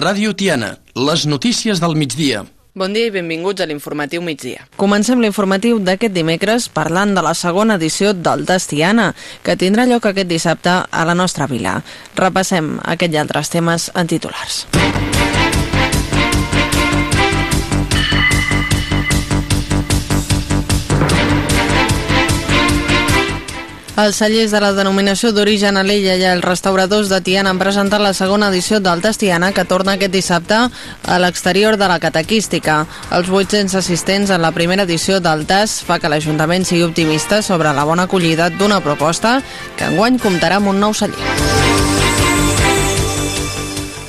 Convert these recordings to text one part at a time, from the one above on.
Ràdio Tiana, les notícies del migdia. Bon dia i benvinguts a l'informatiu migdia. Comencem l'informatiu d'aquest dimecres parlant de la segona edició del Tastiana, que tindrà lloc aquest dissabte a la nostra vila. Repassem aquest i altres temes en titulars. Els cellers de la denominació d'origen Alella i els restauradors de Tiana han presentat la segona edició del Tastiana que torna aquest dissabte a l'exterior de la catequística. Els 800 assistents en la primera edició del TAS fa que l'Ajuntament sigui optimista sobre la bona acollida d'una proposta que enguany comptarà amb un nou celler.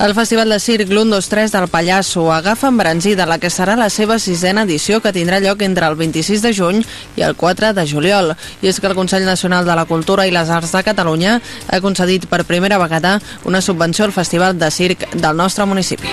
El Festival de Circ l'Un 2 3 del Pallasso agafa embranzida la que serà la seva sisena edició que tindrà lloc entre el 26 de juny i el 4 de juliol. I és que el Consell Nacional de la Cultura i les Arts de Catalunya ha concedit per primera vegada una subvenció al Festival de Circ del nostre municipi.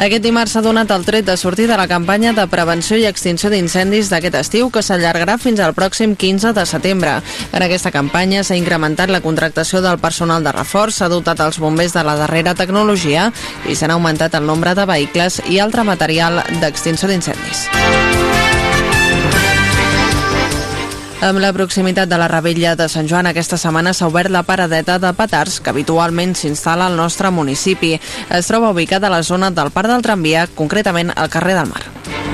Aquest dimarts s'ha donat el tret de sortir de la campanya de prevenció i extinció d'incendis d'aquest estiu que s'allargarà fins al pròxim 15 de setembre. En aquesta campanya s'ha incrementat la contractació del personal de reforç, s'ha dotat els bombers de la darrera tecnologia i s'han augmentat el nombre de vehicles i altre material d'extinció d'incendis. Amb la proximitat de la Rebella de Sant Joan, aquesta setmana s'ha obert la paradeta de petards que habitualment s'instal·la al nostre municipi. Es troba ubicada a la zona del Parc del Tramvia, concretament al carrer del Mar.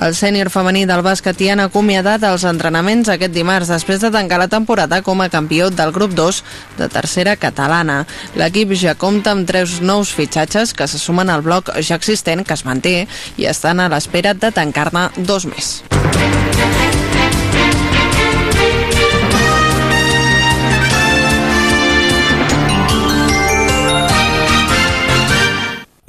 El sènior femení del bàsquet hi han acomiadat els entrenaments aquest dimarts després de tancar la temporada com a campió del grup 2 de tercera catalana. L'equip ja compta amb tres nous fitxatges que se sumen al bloc ja existent que es manté i estan a l'espera de tancar-ne dos més.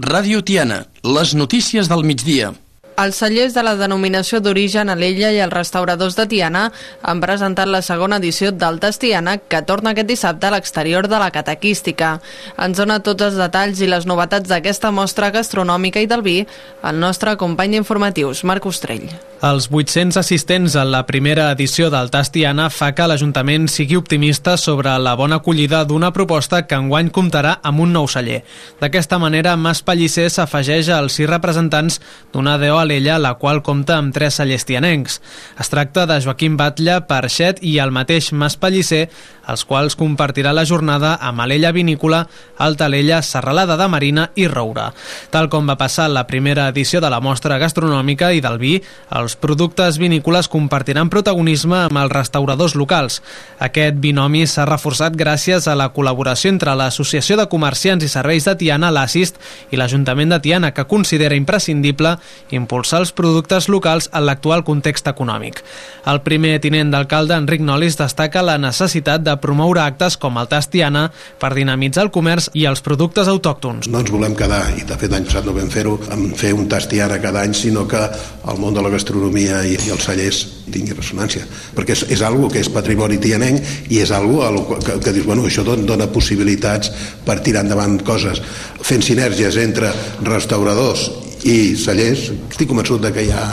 Ràdio Tiana, les notícies del migdia. Els cellers de la denominació d'origen Alella i els restauradors de Tiana han presentat la segona edició del Tastiana que torna aquest dissabte a l'exterior de la catequística. Ens dona tots els detalls i les novetats d'aquesta mostra gastronòmica i del vi el nostre company d'informatius, Marc Ostrell. Els 800 assistents a la primera edició del Tastiana fa que l'Ajuntament sigui optimista sobre la bona acollida d'una proposta que enguany comptarà amb un nou celler. D'aquesta manera, Mas Pellicer s'afegeix als sis representants d'una DO Alella, la qual compta amb tres cellers tianencs. Es tracta de Joaquim Batlle, Parxet i el mateix Mas Pellicer, els quals compartirà la jornada amb Alella Vinícola, Alta Alella, Serralada de Marina i Roura. Tal com va passar la primera edició de la mostra gastronòmica i del vi, els productes vinícoles compartiran protagonisme amb els restauradors locals. Aquest binomi s'ha reforçat gràcies a la col·laboració entre l'Associació de Comerciants i Serveis de Tiana, l'Assist, i l'Ajuntament de Tiana, que considera imprescindible impulsar els productes locals en l'actual context econòmic. El primer tinent d'alcalde, Enric Nolis, destaca la necessitat de promoure actes com el Tas Tiana per dinamitzar el comerç i els productes autòctons. No ens volem quedar, i de fet l'any passat no vam fer-ho, en fer un Tas Tiana cada any, sinó que el món de la gastronomia i, i els cellers tingui ressonància perquè és, és algo que és patrimoni tianenc i és algo que, que dius, bueno, això dona possibilitats per tirar endavant coses fent sinergies entre restauradors i cellers, estic convençut de que hi ha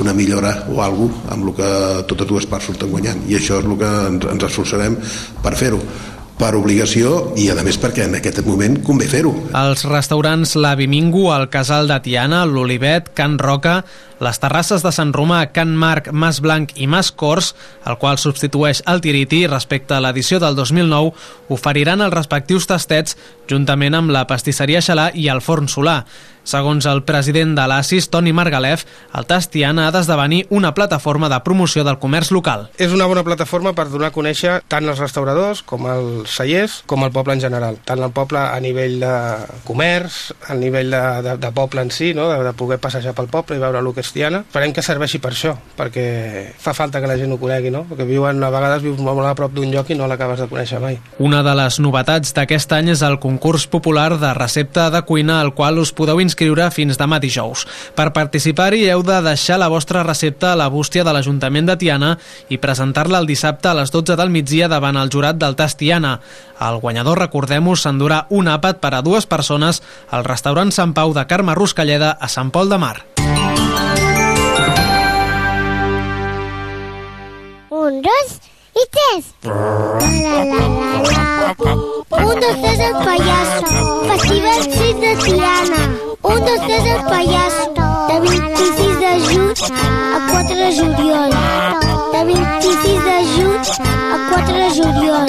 una millora o alguna amb el que totes dues parts surten guanyant i això és el que ens, ens esforçarem per fer-ho per obligació i a més perquè en aquest moment convé fer-ho. Els restaurants La Bimingo, el Casal de Tiana, l'Olivet, Can Roca, les terrasses de Sant Romà, Can Marc, Mas Blanc i Mas Cors, el qual substitueix el Tiriti respecte a l'edició del 2009, oferiran els respectius tastets juntament amb la pastisseria Xalà i el Forn Solà. Segons el president de l'ASIS, Toni Margalef, el Tastiana ha d'esdevenir una plataforma de promoció del comerç local. És una bona plataforma per donar a conèixer tant els restauradors com els cellers, com el poble en general. Tant el poble a nivell de comerç, a nivell de, de, de poble en si, no? de, de poder passejar pel poble i veure el que és Tiana. Esperem que serveixi per això, perquè fa falta que la gent ho conegui, no? perquè viuen, a vegades vius molt a prop d'un lloc i no l'acabes de conèixer mai. Una de les novetats d'aquest any és el concurs popular de recepta de cuina al qual us podeu inscriure inscriure fins demà dijous. Per participar-hi heu de deixar la vostra recepta a la bústia de l'Ajuntament de Tiana i presentar-la el dissabte a les 12 del migdia davant el jurat del Tas Tiana. El guanyador, recordem-ho, s'endurà un àpat per a dues persones al restaurant Sant Pau de Carme Ruscalleda a Sant Pol de Mar. Un, dos i tres. La, la, la. dos, tres, el payaso. Festival 6 de Tiana. Un, dos, tres, el payaso. De 26 de juny a 4 de juliol. De 26 de juny a 4 de juliol.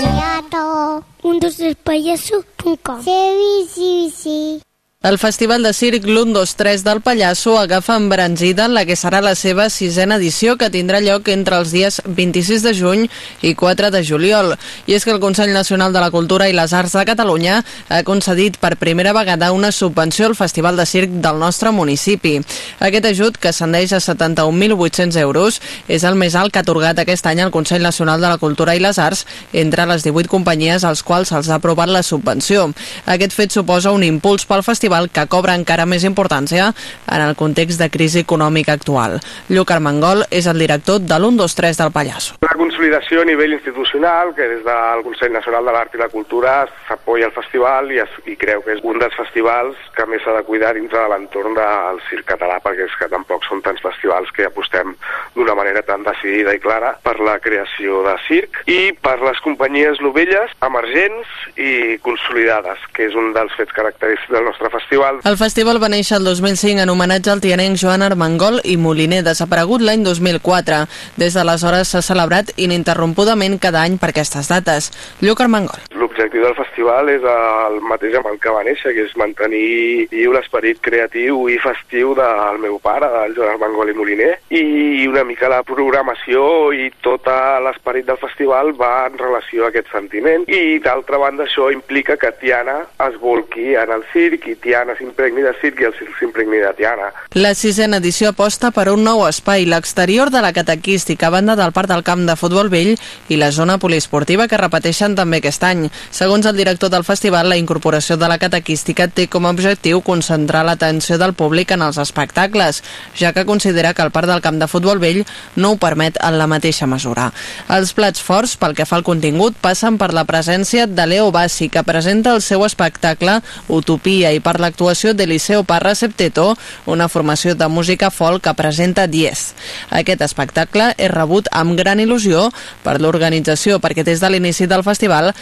Un, dos, tres, payaso.com. Sí, sí, sí. El Festival de Circ l'1-2-3 del Pallasso agafa embranzida en la que serà la seva sisena edició que tindrà lloc entre els dies 26 de juny i 4 de juliol. I és que el Consell Nacional de la Cultura i les Arts de Catalunya ha concedit per primera vegada una subvenció al Festival de Circ del nostre municipi. Aquest ajut, que ascendeix a 71.800 euros, és el més alt que ha atorgat aquest any el Consell Nacional de la Cultura i les Arts entre les 18 companyies als quals se'ls ha aprovat la subvenció. Aquest fet suposa un impuls pel festival festival que cobra encara més importància en el context de crisi econòmica actual. Lluc Armengol és el director de l'123 del Pallasso. La consolidació a nivell institucional, que des del Consell Nacional de l'Art i la Cultura s'apoya el festival i, es, i creu que és un dels festivals que més s'ha de cuidar dintre de l'entorn del circ català, perquè és que tampoc són tants festivals que apostem d'una manera tan decidida i clara per la creació de circ i per les companyies novelles, emergents i consolidades, que és un dels fets característics del nostre festival festival. El festival va néixer el 2005 en homenatge al tianenc Joan Armengol i Moliner, desaparegut l'any 2004. Des d'aleshores s'ha celebrat ininterrompudament cada any per aquestes dates. Lluc Armengol. L'objectiu del festival és el mateix amb el que va néixer, que és mantenir viu l'esperit creatiu i festiu del meu pare, del Joan Armengol Moliner, i una mica la programació i tot l'esperit del festival va en relació a aquest sentiment. I d'altra banda això implica que Tiana es volqui en el circ i Tiana s'impregni de circ i el circ s'impregni de Tiana. La sisena edició aposta per un nou espai, l'exterior de la catequística, a banda del parc del camp de futbol vell i la zona poliesportiva que repeteixen també aquest any. Segons el director del festival, la incorporació de la catequística té com a objectiu concentrar l'atenció del públic en els espectacles, ja que considera que el parc del camp de futbol vell no ho permet en la mateixa mesura. Els plats forts, pel que fa al contingut, passen per la presència de Leo Bassi, que presenta el seu espectacle Utopia i per l'actuació d'Eliseo Parra Septeto, una formació de música folk que presenta Diez. Aquest espectacle és rebut amb gran il·lusió per l'organització perquè des de l'inici del festival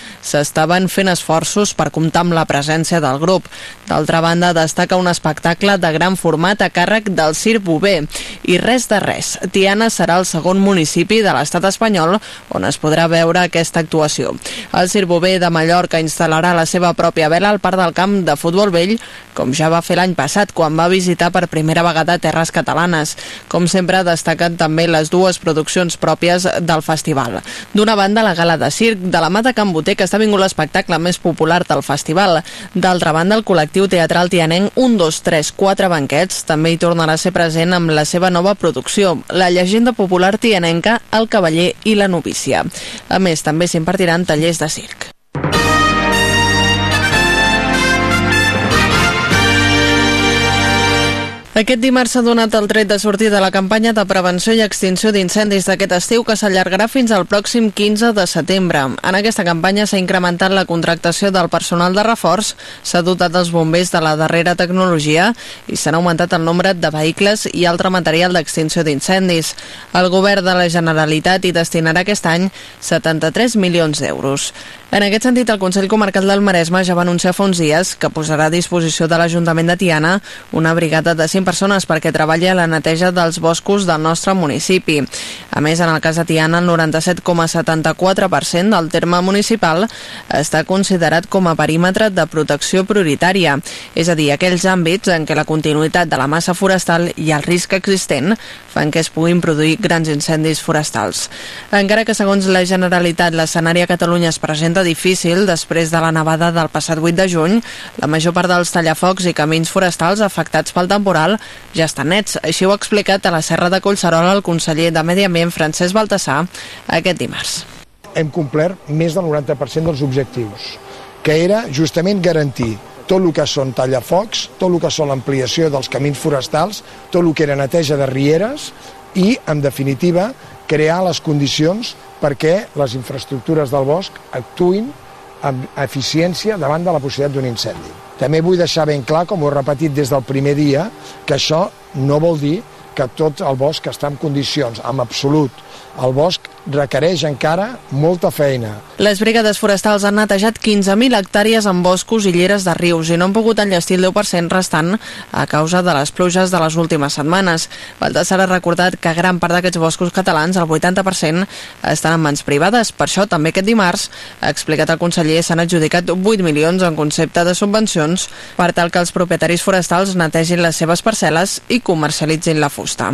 s'estaven fent esforços per comptar amb la presència del grup. D'altra banda, destaca un espectacle de gran format a càrrec del Cir Bové. I res de res, Tiana serà el segon municipi de l'estat espanyol on es podrà veure aquesta actuació. El Cir Bové de Mallorca instal·larà la seva pròpia vela al Parc del Camp de Futbol Vell, com ja va fer l'any passat quan va visitar per primera vegada terres catalanes. Com sempre, destaquen també les dues produccions pròpies del festival. D'una banda, la gala de circ de la Mata Can Boter, que està vingut l'espectacle més popular del festival. D'altra banda, el col·lectiu teatral tianenc 1, 2, 3, 4 banquets també hi tornarà a ser present amb la seva nova producció, la llegenda popular tianenca El cavaller i la novícia. A més, també s'impartiran tallers de circ. Aquest dimarts s'ha donat el tret de sortir de la campanya de prevenció i extinció d'incendis d'aquest estiu que s'allargarà fins al pròxim 15 de setembre. En aquesta campanya s'ha incrementat la contractació del personal de reforç, s'ha dotat els bombers de la darrera tecnologia i s'han augmentat el nombre de vehicles i altre material d'extinció d'incendis. El govern de la Generalitat hi destinarà aquest any 73 milions d'euros. En aquest sentit, el Consell Comarcal del Maresme ja va anunciar fa uns dies que posarà a disposició de l'Ajuntament de Tiana una brigada de 100 persones perquè treballi a la neteja dels boscos del nostre municipi. A més, en el cas de Tiana, el 97,74% del terme municipal està considerat com a perímetre de protecció prioritària, és a dir, aquells àmbits en què la continuïtat de la massa forestal i el risc existent fan que es puguin produir grans incendis forestals. Encara que, segons la Generalitat, l'escenari a Catalunya es presenta difícil després de la nevada del passat 8 de juny, la major part dels tallafocs i camins forestals afectats pel temporal ja estan nets. Així ho ha explicat a la Serra de Collserola el conseller de Medi Ambient Francesc Baltasar aquest dimarts. Hem complert més del 90% dels objectius, que era justament garantir tot el que són tallafocs, tot el que són l'ampliació dels camins forestals, tot el que era neteja de rieres i, en definitiva, crear les condicions perquè les infraestructures del bosc actuïn amb eficiència davant de la possibilitat d'un incendi. També vull deixar ben clar, com ho he repetit des del primer dia, que això no vol dir que tot el bosc està en condicions, en absolut. El bosc requereix encara molta feina. Les brigades forestals han netejat 15.000 hectàrees en boscos i lleres de rius i no han pogut enllestir el 10% restant a causa de les pluges de les últimes setmanes. Baltasar ha recordat que gran part d'aquests boscos catalans, el 80%, estan en mans privades. Per això, també aquest dimarts, ha explicat el conseller, s'han adjudicat 8 milions en concepte de subvencions per tal que els propietaris forestals netegin les seves parcel·les i comercialitzin la fusta.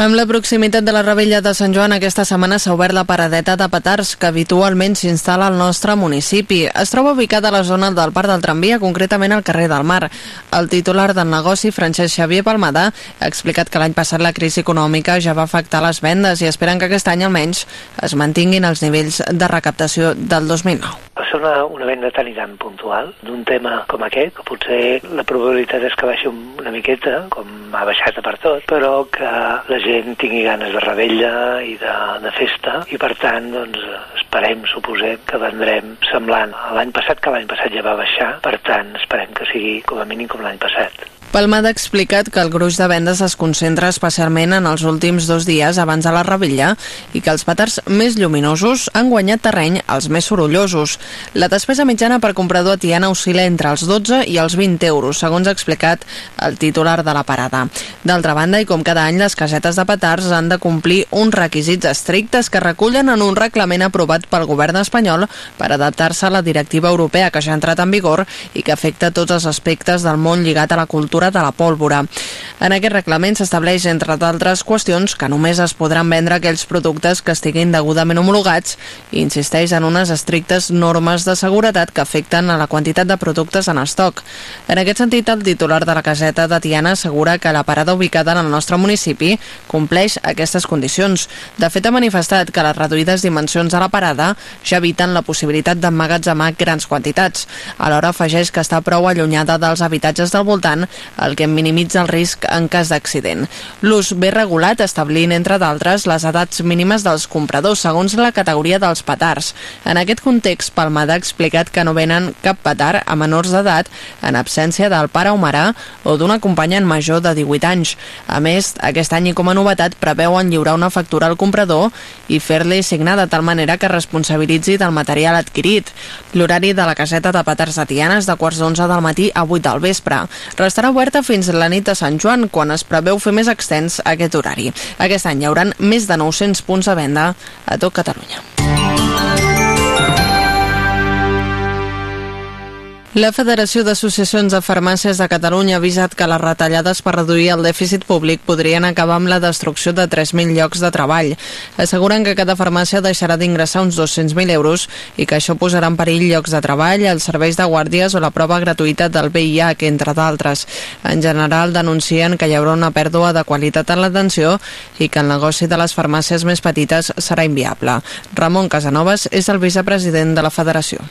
Amb la proximitat de la rebella de Sant Joan, aquesta setmana s'ha obert la paradeta de petards que habitualment s'instal·la al nostre municipi. Es troba ubicada a la zona del Parc del Tramvia, concretament al carrer del Mar. El titular del negoci, Francesc Xavier Palmadà, ha explicat que l'any passat la crisi econòmica ja va afectar les vendes i esperen que aquest any almenys es mantinguin els nivells de recaptació del 2009 va ser una, una venda tan i tan puntual d'un tema com aquest, que potser la probabilitat és que baixi una miqueta, com ha baixat per tot, però que la gent tingui ganes de rebella i de, de festa, i per tant, doncs, esperem, suposem, que vendrem semblant a l'any passat, que l'any passat ja va baixar, per tant, esperem que sigui com a mínim com l'any passat. Palmada ha explicat que el gruix de vendes es concentra especialment en els últims dos dies abans de la rebella i que els petards més lluminosos han guanyat terreny als més sorollosos. La despesa mitjana per comprador a Tiana oscil·la entre els 12 i els 20 euros, segons ha explicat el titular de la parada. D'altra banda, i com cada any, les casetes de petards han de complir uns requisits estrictes que recullen en un reglament aprovat pel govern espanyol per adaptar-se a la directiva europea que ja ha entrat en vigor i que afecta tots els aspectes del món lligat a la cultura temperatura de la pólvora. En aquest reglament s'estableix, entre d'altres qüestions, que només es podran vendre aquells productes que estiguin degudament homologats i insisteix en unes estrictes normes de seguretat que afecten a la quantitat de productes en estoc. En aquest sentit, el titular de la caseta de Tiana assegura que la parada ubicada en el nostre municipi compleix aquestes condicions. De fet, ha manifestat que les reduïdes dimensions de la parada ja eviten la possibilitat d'emmagatzemar grans quantitats. Alhora afegeix que està prou allunyada dels habitatges del voltant el que minimitza el risc en cas d'accident. L'ús ve regulat establint, entre d'altres, les edats mínimes dels compradors segons la categoria dels petards. En aquest context, Palmada ha explicat que no venen cap petard a menors d'edat en absència del pare o mare o d'un acompanyant major de 18 anys. A més, aquest any i com a novetat preveuen lliurar una factura al comprador i fer-li signar de tal manera que responsabilitzi del material adquirit. L'horari de la caseta de petards de Tiana és de quarts d'onze del matí a 8 del vespre. Restarà oberta fins la nit de Sant Joan, quan es preveu fer més extens aquest horari. Aquest any hi haurà més de 900 punts de venda a tot Catalunya. La Federació d'Associacions de Farmàcies de Catalunya ha avisat que les retallades per reduir el dèficit públic podrien acabar amb la destrucció de 3.000 llocs de treball. Asseguren que cada farmàcia deixarà d'ingressar uns 200.000 euros i que això posarà en perill llocs de treball, els serveis de guàrdies o la prova gratuïta del VIH, entre d'altres. En general, denuncien que hi haurà una pèrdua de qualitat en l'atenció i que el negoci de les farmàcies més petites serà inviable. Ramon Casanovas és el vicepresident de la Federació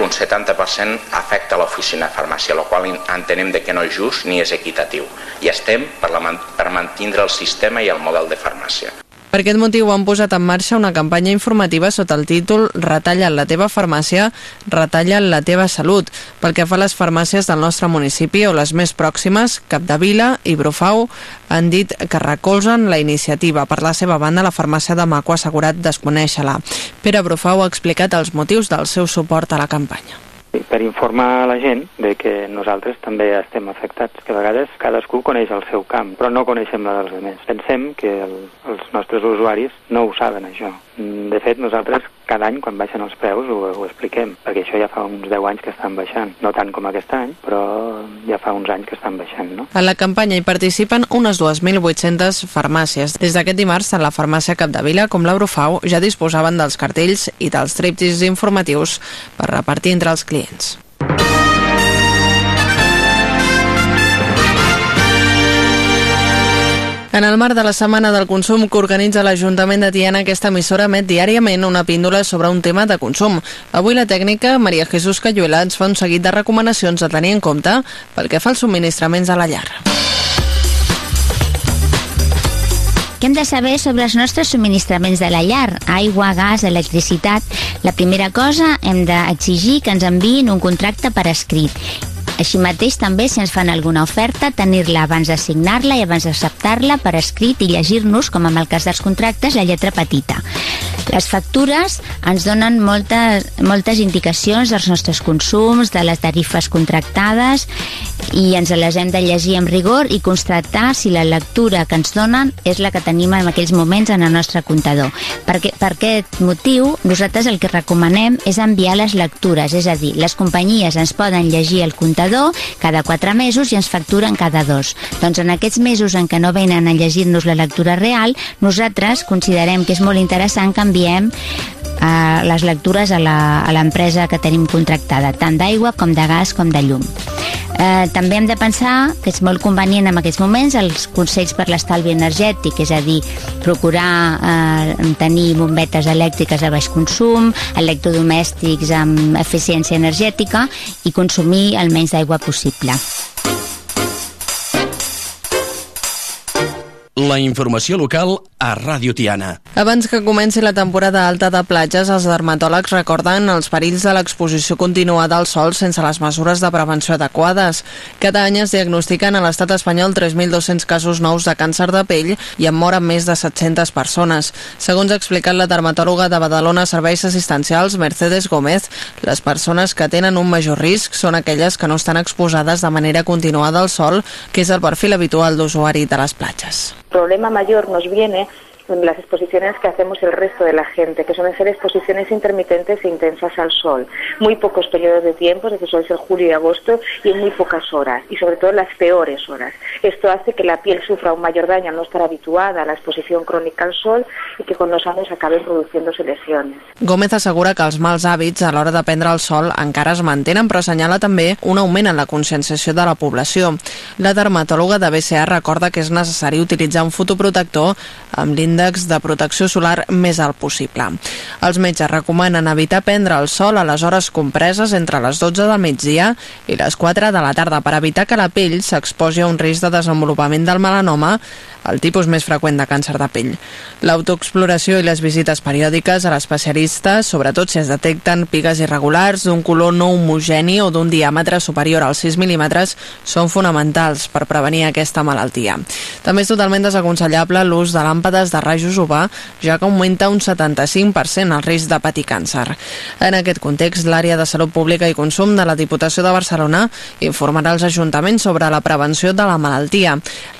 un 70% afecta l'oficina de farmàcia, el qual entenem de que no és just ni és equitatiu. I estem per, la, per mantindre el sistema i el model de farmàcia. Per aquest motiu han posat en marxa una campanya informativa sota el títol Retalla la teva farmàcia, retalla la teva salut, pel que fa a les farmàcies del nostre municipi o les més pròximes, Capdevila i Brufau, han dit que recolzen la iniciativa. Per la seva banda, la farmàcia de Maco ha assegurat desconèixer-la. Pere Brufau ha explicat els motius del seu suport a la campanya per informar la gent de que nosaltres també estem afectats, que a vegades cadascú coneix el seu camp, però no coneixem la dels altres. Pensem que el, els nostres usuaris no ho saben, això. De fet, nosaltres cada any, quan baixen els preus, ho, ho expliquem, perquè això ja fa uns 10 anys que estan baixant. No tant com aquest any, però ja fa uns anys que estan baixant, no? En la campanya hi participen unes 2.800 farmàcies. Des d'aquest dimarts, tant la farmàcia Capdevila com l'Eurofau ja disposaven dels cartells i dels triptis informatius per repartir entre els clients. En el marc de la Setmana del Consum que organitza l'Ajuntament de Tiana, aquesta emissora emet diàriament una píndola sobre un tema de consum. Avui la tècnica, Maria Jesús Cayuela, ens fa un seguit de recomanacions a tenir en compte pel que fa als subministraments a la llar. Què hem de saber sobre els nostres subministraments de la llar? Aigua, gas, electricitat... La primera cosa, hem d'exigir que ens enviïn un contracte per escrit així mateix, també, si ens fan alguna oferta, tenir-la abans de signar-la i abans d'acceptar-la per escrit i llegir-nos, com en el cas dels contractes, la lletra petita. Les factures ens donen moltes, moltes indicacions dels nostres consums, de les tarifes contractades i ens les hem de llegir amb rigor i constatar si la lectura que ens donen és la que tenim en aquells moments en el nostre comptador. Perquè, per aquest motiu, nosaltres el que recomanem és enviar les lectures, és a dir, les companyies ens poden llegir el comptador cada quatre mesos i ens facturen cada dos. Doncs en aquests mesos en què no venen a llegir-nos la lectura real, nosaltres considerem que és molt interessant que enviem eh, les lectures a l'empresa que tenim contractada, tant d'aigua com de gas com de llum. Eh, també hem de pensar que és molt convenient en aquests moments els consells per l'estalvi energètic, és a dir, procurar eh, tenir bombetes elèctriques de baix consum, electrodomèstics amb eficiència energètica i consumir el menys d'aigua possible. La informació local a Ràdio Tiana. Abans que comenci la temporada alta de platges, els dermatòlegs recorden els perills de l'exposició continuada al sol sense les mesures de prevenció adequades. Cada any es diagnostiquen a l'estat espanyol 3.200 casos nous de càncer de pell i en moren més de 700 persones. Segons ha explicat la dermatòloga de Badalona Serveis Assistencials, Mercedes Gómez, les persones que tenen un major risc són aquelles que no estan exposades de manera continuada al sol, que és el perfil habitual d'usuari de les platges problema mayor nos viene en las exposiciones que hacemos el resto de la gente, que suelen ser exposiciones intermitentes e intensas al sol. Muy pocos periodos de tiempo, es decir, suele ser julio y agosto, y en muy pocas horas, y sobre todo las peores horas. Esto hace que la piel sufra un mayor daño al no estar habituada a la exposició crònica al sol i que con los años acaben produciéndose lesiones. Gómez assegura que els mals hàbits a l'hora de prendre el sol encara es mantenen, però assenyala també un augment en la conscienciació de la població. La dermatòloga de BCA recorda que és necessari utilitzar un fotoprotector amb l'índex l'índex de protecció solar més alt possible. Els metges recomanen evitar prendre el sol a les hores compreses entre les 12 del migdia i les 4 de la tarda per evitar que la pell s'exposi a un risc de desenvolupament del melanoma el tipus més freqüent de càncer de pell. L'autoexploració i les visites periòdiques a l'especialista, sobretot si es detecten pigues irregulars d'un color no homogeni o d'un diàmetre superior als 6 mm, són fonamentals per prevenir aquesta malaltia. També és totalment desaconsellable l'ús de làmpades de rajos UV, ja que augmenta un 75% el risc de patir càncer. En aquest context, l'àrea de salut pública i consum de la Diputació de Barcelona informarà als ajuntaments sobre la prevenció de la malaltia.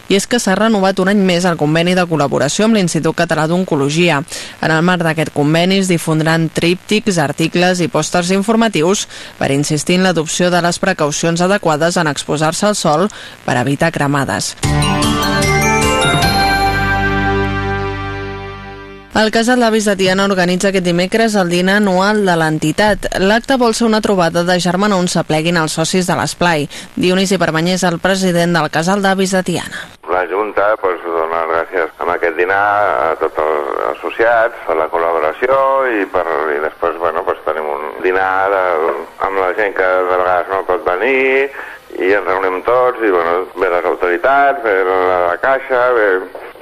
I és que s'ha renovat un any més el conveni de col·laboració amb l'Institut Català d'Oncologia. En el marc d'aquest conveni es difondran tríptics, articles i pòsters informatius per insistir en l'adopció de les precaucions adequades en exposar-se al sol per evitar cremades. El Casal d'Avis de Tiana organitza aquest dimecres el dinar anual de l'entitat. L'acte vol ser una trobada de germana on s'apleguin els socis de l'Esplai. Dionisi Permanyés, el president del Casal d'Avis de Tiana. La Junta pues, dona gràcies amb aquest dinar a tots els associats, per la col·laboració i, per, i després bueno, pues, tenim un dinar de, amb la gent que de vegades no pot venir i ens reunim tots i bueno, ve les autoritats, ve la, la caixa, ve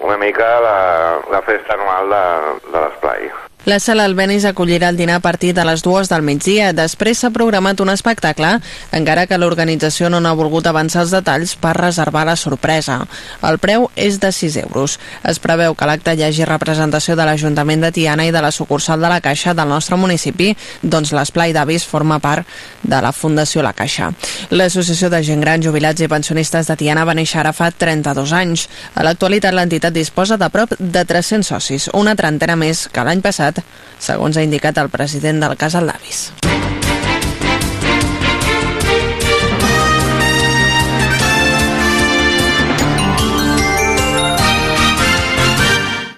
una mica la, la festa anual de, de l'esplai. La sala Albenis acollirà el dinar a partir de les dues del migdia. Després s'ha programat un espectacle, encara que l'organització no n'ha volgut avançar els detalls per reservar la sorpresa. El preu és de 6 euros. Es preveu que l'acte hi hagi representació de l'Ajuntament de Tiana i de la sucursal de la Caixa del nostre municipi, doncs l'Esplai d'Avis forma part de la Fundació La Caixa. L'Associació de Gent Gran, Jubilats i Pensionistes de Tiana va néixer ara fa 32 anys. A l'actualitat l'entitat disposa de prop de 300 socis, una trentena més que l'any passat segons ha indicat el president del Casal d'Avis.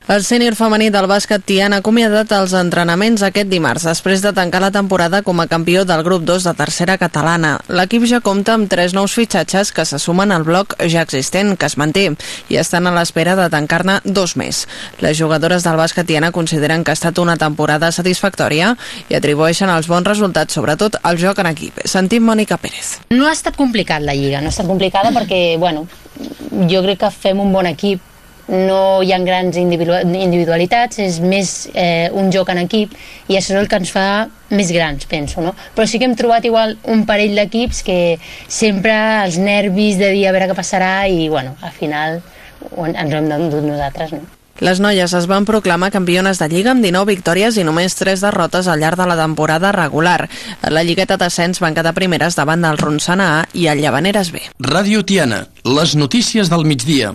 El sènior femení del bàsquet Tiana ha acomiadat els entrenaments aquest dimarts després de tancar la temporada com a campió del grup 2 de tercera catalana. L'equip ja compta amb tres nous fitxatges que se sumen al bloc ja existent, que es manté, i estan a l'espera de tancar-ne dos més. Les jugadores del bàsquet Tiana consideren que ha estat una temporada satisfactòria i atribueixen els bons resultats, sobretot al joc en equip. Sentim Mònica Pérez. No ha estat complicat la lliga, no ha estat complicada perquè, bueno, jo crec que fem un bon equip no hi ha grans individualitats, és més eh, un joc en equip i això és el que ens fa més grans, penso, no? Però sí que hem trobat igual un parell d'equips que sempre els nervis de dir a veure què passarà i, bueno, al final ens ho hem d'endut nosaltres, no? Les noies es van proclamar campiones de Lliga amb 19 victòries i només 3 derrotes al llarg de la temporada regular. A la lligueta d'ascens van quedar primeres davant del Ronçana A i el Llavaneres B. Ràdio Tiana, les notícies del migdia.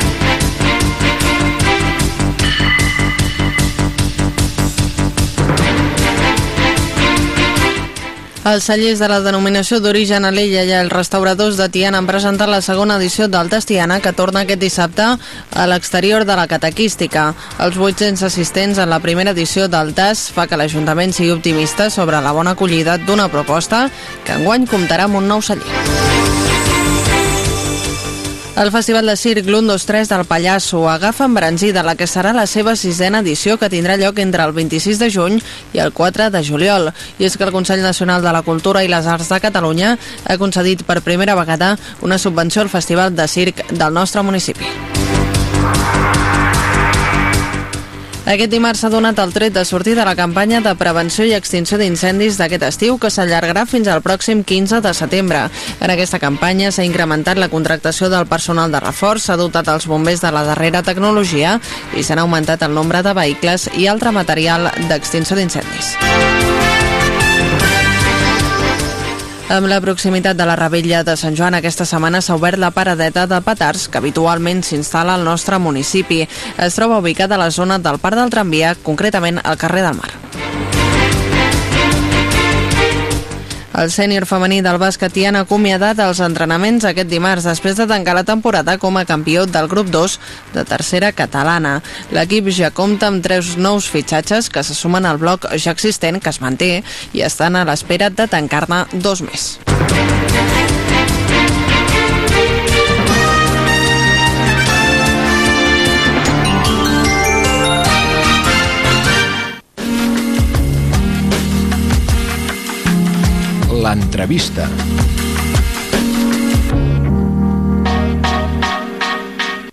Els cellers de la denominació d'origen Alella i els restauradors de Tiana han presentat la segona edició del Tiana que torna aquest dissabte a l'exterior de la catequística. Els 800 assistents en la primera edició del TAS fa que l'Ajuntament sigui optimista sobre la bona acollida d'una proposta que enguany comptarà amb un nou celler. El Festival de Circ l'1, 2, 3 del Pallasso agafa embranzida la que serà la seva sisena edició que tindrà lloc entre el 26 de juny i el 4 de juliol. I és que el Consell Nacional de la Cultura i les Arts de Catalunya ha concedit per primera vegada una subvenció al Festival de Circ del nostre municipi. Aquest dimarts s'ha donat el tret de sortir de la campanya de prevenció i extinció d'incendis d'aquest estiu que s'allargarà fins al pròxim 15 de setembre. En aquesta campanya s'ha incrementat la contractació del personal de reforç, s'ha dotat els bombers de la darrera tecnologia i s'han augmentat el nombre de vehicles i altre material d'extinció d'incendis. Amb la proximitat de la Rebella de Sant Joan, aquesta setmana s'ha obert la paradeta de petards que habitualment s'instal·la al nostre municipi. Es troba ubicada a la zona del Parc del Tramvia, concretament al carrer del Mar. El sènior femení del bàsquet hi han acomiadat els entrenaments aquest dimarts després de tancar la temporada com a campió del grup 2 de tercera catalana. L'equip ja compta amb tres nous fitxatges que se sumen al bloc ja existent que es manté i estan a l'espera de tancar-ne dos més. L'entrevista.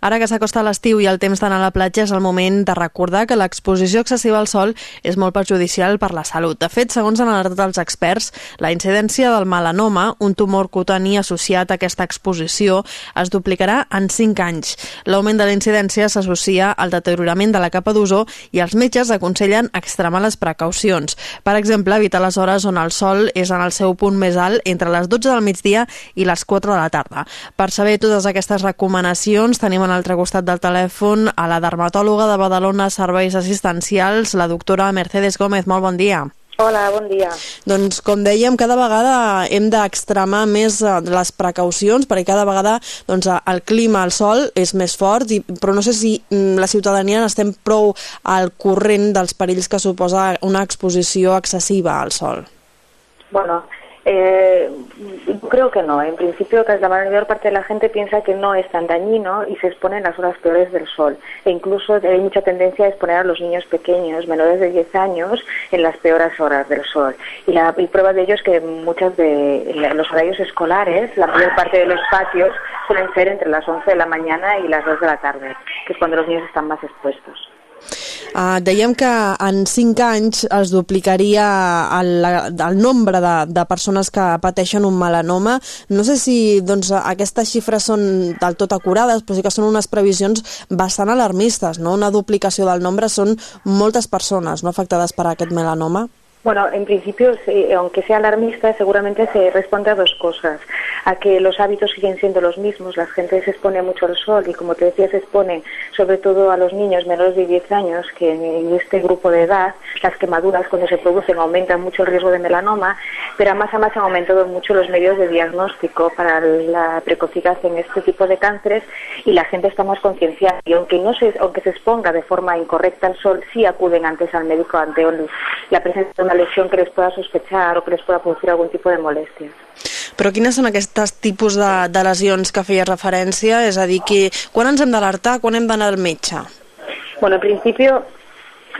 Ara que s'acosta l'estiu i el temps d'anar a la platja és el moment de recordar que l'exposició excessiva al sol és molt perjudicial per la salut. De fet, segons han alertat els experts, la incidència del melanoma, un tumor cutani associat a aquesta exposició, es duplicarà en 5 anys. L'augment de la incidència s'associa al deteriorament de la capa d'ozó i els metges aconsellen extremar les precaucions. Per exemple, evitar les hores on el sol és en el seu punt més alt entre les 12 del migdia i les 4 de la tarda. Per saber totes aquestes recomanacions tenim en l'altre costat del telèfon a la dermatòloga de Badalona Serveis Assistencials, la doctora Mercedes Gómez. Molt bon dia. Hola, bon dia. Doncs, com dèiem, cada vegada hem d'extremar més eh, les precaucions, perquè cada vegada doncs, el clima, el sol, és més fort, i, però no sé si mm, la ciutadania n'estem prou al corrent dels perills que suposa una exposició excessiva al sol. Bueno, Eh, creo que no. En principio, la mayor parte de la gente piensa que no es tan dañino y se expone en las horas peores del sol. E incluso hay mucha tendencia a exponer a los niños pequeños, menores de 10 años, en las peores horas del sol. Y la prueba de ello es que muchos de los horarios escolares, la mayor parte de los patios, suelen ser entre las 11 de la mañana y las 2 de la tarde, que es cuando los niños están más expuestos. Uh, dèiem que en 5 anys es duplicaria el, el nombre de, de persones que pateixen un melanoma. No sé si doncs, aquestes xifres són del tot acurades, però sí que són unes previsions bastant alarmistes. No? Una duplicació del nombre són moltes persones no afectades per aquest melanoma. Bueno, en principio, aunque sea alarmista, seguramente se responde a dos cosas. A que los hábitos siguen siendo los mismos, la gente se expone mucho al sol y, como te decía, se expone sobre todo a los niños menores de 10 años, que en este grupo de edad las quemaduras cuando se producen aumentan mucho el riesgo de melanoma, pero además, además han aumentado mucho los medios de diagnóstico para la precocidad en este tipo de cánceres y la gente está más concienciada. Y aunque, no se, aunque se exponga de forma incorrecta al sol, sí acuden antes al médico ante la presencia de una lesión que les pueda sospechar o que les pueda producir algún tipo de molèsties. Però quines són aquests tipus de, de lesions que feia referència? És a dir, que, quan ens hem d'alertar, quan hem d'anar al metge? Bueno, en principio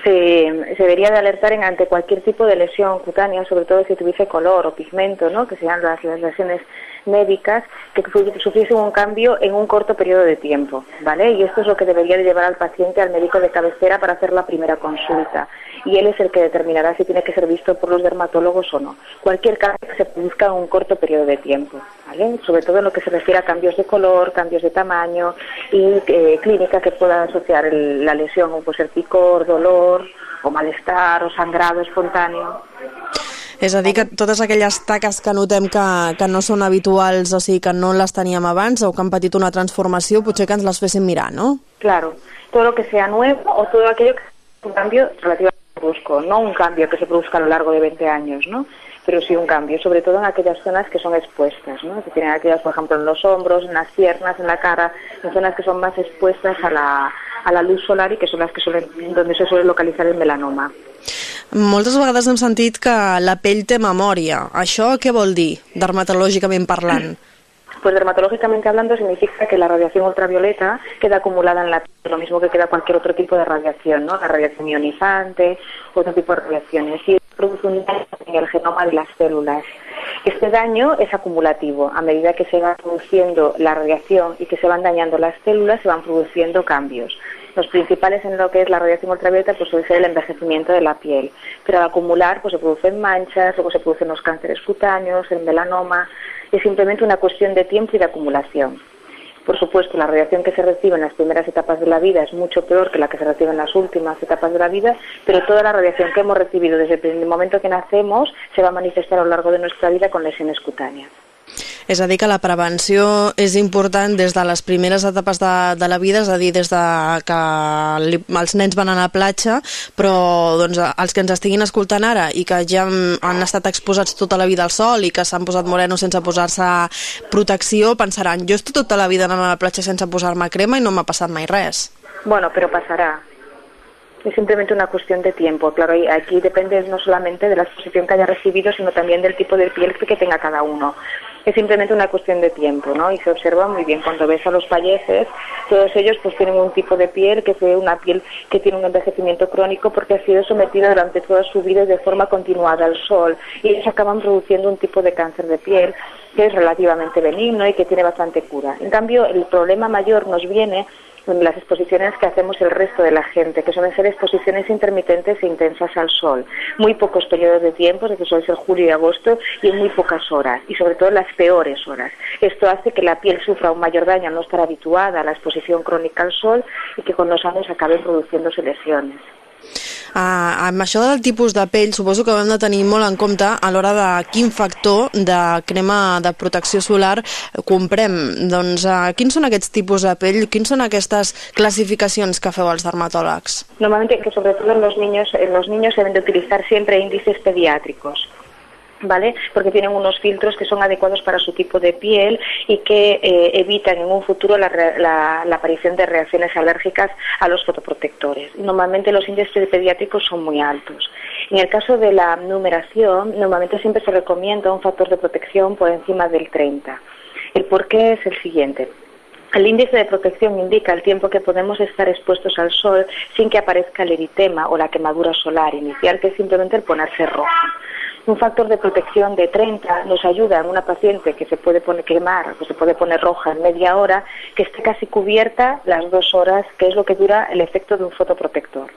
se, se debería de alertar en ante cualquier tipo de lesión cutánea, sobre todo si tuviese color o pigmento, ¿no? que sean las, las lesiones médicas que sufriesen un cambio en un corto periodo de tiempo, ¿vale? Y esto es lo que debería de llevar al paciente al médico de cabecera para hacer la primera consulta. Y él es el que determinará si tiene que ser visto por los dermatólogos o no. Cualquier cambio que se produzca en un corto periodo de tiempo, ¿vale? Sobre todo en lo que se refiere a cambios de color, cambios de tamaño y eh, clínica que pueda asociar el, la lesión, o puede ser picor, dolor, o malestar, o sangrado espontáneo. És a dir, que totes aquelles taques que notem que, que no són habituals, o sigui, que no les teníem abans o que han patit una transformació, potser que ens les fessin mirar, no? Claro, todo lo que sea nuevo o todo aquello que un cambio relativamente brusco, no un cambio que se produzca a lo largo de 20 años, ¿no? pero sí un cambio, sobre todo en aquellas zonas que son expuestas, ¿no? que tienen aquellas, por ejemplo, en los hombros, en las piernas, en la cara, en zonas que son más expuestas a la, a la luz solar y que son las que suelen, donde se suele localizar el melanoma. Moltes vegades hem sentit que la pell té memòria. Això què vol dir, dermatològicament parlant? Pues dermatológicamente hablando significa que la radiación ultravioleta queda acumulada en la piel, lo mismo que queda cualquier otro tipo de radiación, ¿no? La radiación ionizante, otro tipo de radiaciones. Y produce un daño en el genoma de las células. Este daño es acumulativo. A medida que se va produciendo la radiación y que se van dañando las células, se van produciendo cambios. Los principales en lo que es la radiación ultravioleta pues suele ser el envejecimiento de la piel, pero al acumular pues se producen manchas, luego se producen los cánceres cutáneos, el melanoma, es simplemente una cuestión de tiempo y de acumulación. Por supuesto, la radiación que se recibe en las primeras etapas de la vida es mucho peor que la que se recibe en las últimas etapas de la vida, pero toda la radiación que hemos recibido desde el momento que nacemos se va a manifestar a lo largo de nuestra vida con lesiones cutáneas. És a dir, que la prevenció és important des de les primeres etapes de, de la vida, és a dir, des de que li, els nens van anar a la platja, però doncs, els que ens estiguin escoltant ara i que ja han estat exposats tota la vida al sol i que s'han posat morenos sense posar-se protecció, pensaran, jo estic tota la vida anant a la platja sense posar-me crema i no m'ha passat mai res. Bueno, pero pasará. Es simplemente una cuestión de tiempo. Claro, y aquí depende no solamente de la exposición que haya recibido, sino también del tipo de piel que tenga cada uno. Es simplemente una cuestión de tiempo, ¿no? Y se observa muy bien cuando ves a los payeses, todos ellos pues tienen un tipo de piel que es una piel que tiene un envejecimiento crónico porque ha sido sometida durante toda su vida de forma continuada al sol y ellos acaban produciendo un tipo de cáncer de piel que es relativamente benigno y que tiene bastante cura. En cambio, el problema mayor nos viene las exposiciones que hacemos el resto de la gente, que suelen ser exposiciones intermitentes e intensas al sol. Muy pocos periodos de tiempo, que suele ser julio y agosto, y en muy pocas horas, y sobre todo las peores horas. Esto hace que la piel sufra un mayor daño al no estar habituada a la exposición crónica al sol y que con los años acaben produciéndose lesiones. Uh, amb això del tipus de pell, suposo que hem de tenir molt en compte a l'hora de quin factor de crema de protecció solar comprem. Doncs uh, quins són aquests tipus de pell? Quins són aquestes clasificacions que feu els dermatòlegs? Normalmente, que sobre en los niños, en los niños deben de utilizar siempre índices pediátricos. ¿Vale? Porque tienen unos filtros que son adecuados para su tipo de piel y que eh, evitan en un futuro la, la, la, aparición de reacciones alérgicas a los fotoprotectores. Normalmente los índices pediátricos son muy altos. En el caso de la numeración, normalmente siempre se recomienda un factor de protección por encima del 30. El por qué es el siguiente. El índice de protección indica el tiempo que podemos estar expuestos al sol sin que aparezca el eritema o la quemadura solar inicial, que es simplemente el ponerse rojo. Un factor de protección de 30 nos ayuda en una paciente que se puede poner quemar, que se puede poner roja en media hora, que esté casi cubierta las dos horas, que es lo que dura el efecto de un fotoprotector.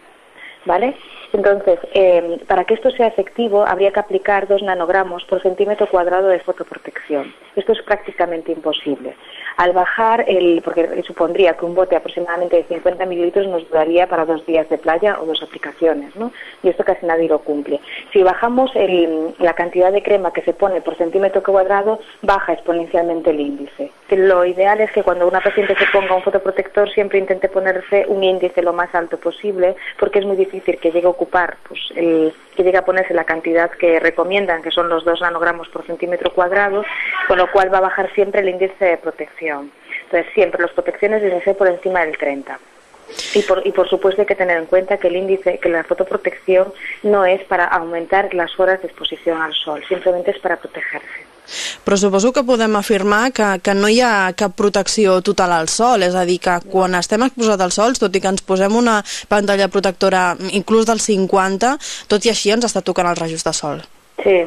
¿Vale? Entonces, eh, para que esto sea efectivo, habría que aplicar dos nanogramos por centímetro cuadrado de fotoprotección. Esto es prácticamente imposible. Al bajar, el, porque supondría que un bote aproximadamente de 50 mililitros nos duraría para dos días de playa o dos aplicaciones, ¿no? Y esto casi nadie lo cumple. Si bajamos el, la cantidad de crema que se pone por centímetro cuadrado, baja exponencialmente el índice. Lo ideal es que cuando una paciente se ponga un fotoprotector siempre intente ponerse un índice lo más alto posible, porque es muy difícil que llegue ocupar, pues, el, que llegue a ponerse la cantidad que recomiendan, que son los 2 nanogramos por centímetro cuadrado, con lo cual va a bajar siempre el índice de protección. Entonces, siempre las protecciones deben ser por encima del 30. Y por, y por supuesto hay que tener en cuenta que el índice, que la fotoprotección no es para aumentar las horas de exposición al sol, simplemente es para protegerse. Però suposo que podem afirmar que, que no hi ha cap protecció total al sol, és a dir, que quan estem exposats al sol, tot i que ens posem una pantalla protectora inclús del 50, tot i així ens està tocant els rajos de sol. Sí,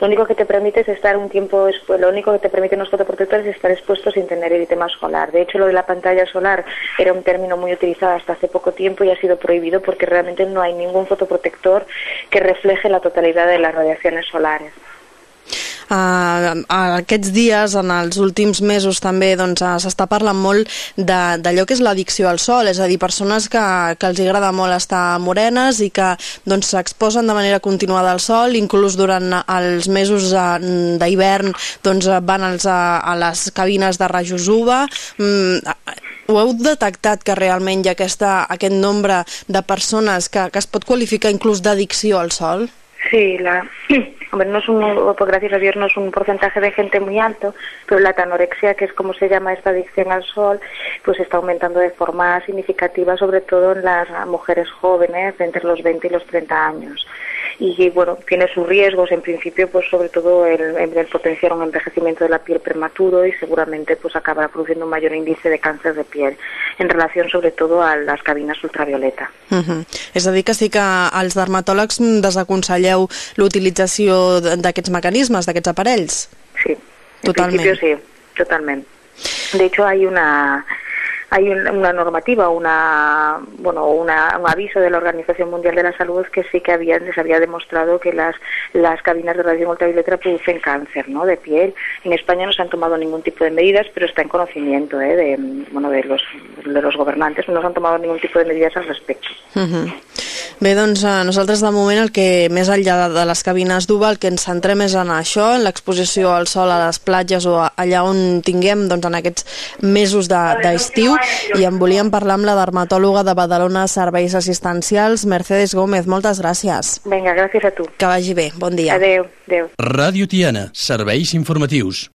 lo único que te permite es estar un tiempo, lo único que te permiten los fotoprotectores es estar expuestos sin tener el tema solar. De hecho, lo de la pantalla solar era un término muy utilizado hasta hace poco tiempo y ha sido prohibido porque realmente no hay ningún fotoprotector que refleje la totalidad de las radiaciones solares. Uh, aquests dies, en els últims mesos també, doncs, uh, s'està parlant molt d'allò que és l'addicció al sol, és a dir, persones que, que els agrada molt estar morenes i que doncs, s'exposen de manera continuada al sol, inclús durant els mesos uh, d'hivern doncs, van als, a les cabines de rajos UVA. Mm, ho heu detectat que realment hi ha aquesta, aquest nombre de persones que, que es pot qualificar inclús d'addicció al sol? Sí, la, hombre, no es un, pues gracias a Dios no es un porcentaje de gente muy alto, pero la anorexia, que es como se llama esta adicción al sol, pues está aumentando de forma significativa, sobre todo en las mujeres jóvenes entre los 20 y los 30 años. Y bueno, tiene sus riesgos, en principio, pues sobre todo el, el potenciar un envejecimiento de la piel prematuro y seguramente pues acabará produciendo un mayor índice de cáncer de piel en relación sobre todo a las cabinas ultravioleta. Uh -huh. És a dir, que sí que els dermatòlegs desaconselleu l'utilització d'aquests mecanismes, d'aquests aparells? Sí, Totalment. en principio sí, totalmente. De hecho hay una hay una normativa, una, bueno, una, un aviso de la Organización Mundial de la Salud que sí que había, les había demostrado que las, las cabinas de radiación ultravioleta producen cáncer ¿no? de piel. En España no se han tomado ningún tipo de medidas, pero está en conocimiento ¿eh? de, bueno, de, los, de los gobernantes, no se han tomado ningún tipo de medidas al respecto. Bé, doncs eh, nosaltres de moment el que més enllà de les cabines d'UVA el que ens centrem és en això, en l'exposició al sol a les platges o allà on tinguem doncs, en aquests mesos d'estiu de, i en volíem parlar amb la dermatòloga de Badalona Serveis Assistencials, Mercedes Gómez. Moltes gràcies. Vinga, gràcies a tu. Que vagi bé. Bon dia. Adeu. Adeu. Ràdio Tiana. Serveis informatius.